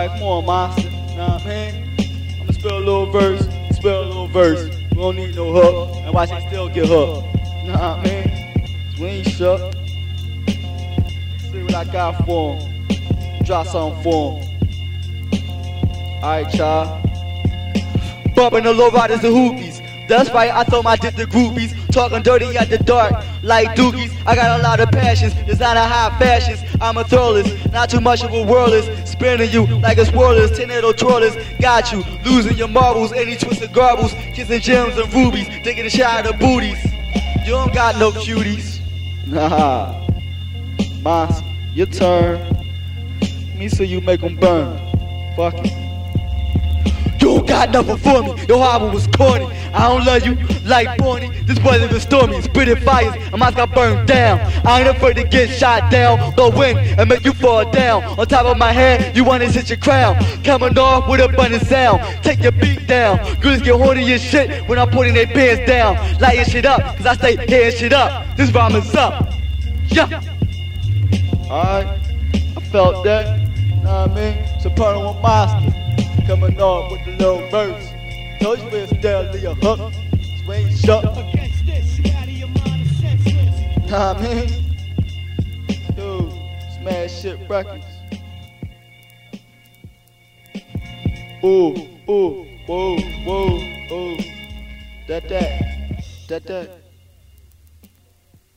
Alright, come on, monster. Nah, man. I'ma spill a little verse, spill a little verse. We don't need no hook, and watch it still get hooked. Nah, man. We ain't shook. See what I got for him. Drop something for him. Alright, y'all. Bumping the low riders and hoopies. That's right, I throw my dick to groupies. Talking dirty at the dark, like dookies. I got a lot of passions, designer high fashions. I'm a throwless, not too much of a whirlers. Spinning you like a swirlers, tornado twirlers. Got you, losing your marbles, any twisted garbles. Kissing gems and rubies, taking a shot of booties. You don't got no cuties. Nah. Monster, your turn. Me so you make them burn. Fuck it. Got nothing for me. Your album was corny. I don't love you like Bonnie. This boy's even stormy. Spitting fires. I might got burned down. I ain't afraid to get shot down. Go in and make you fall down. On top of my head, you wanna sit your crown. Coming off with a bunny sound. Take your beat down. Girls get horny as shit when I'm putting their pants down. Lighting shit up, cause I stay hearing shit up. This rhyme is up. Yeah. Alright. I felt that. You know what I mean? Soprano and Monster coming on with the little verse. You it's still your hook. Swing shut. Against this, you out of your mind and senseless. Nah, I mean, dude, smash shit records. Ooh, ooh, whoa, whoa, ooh. That, that, that, that.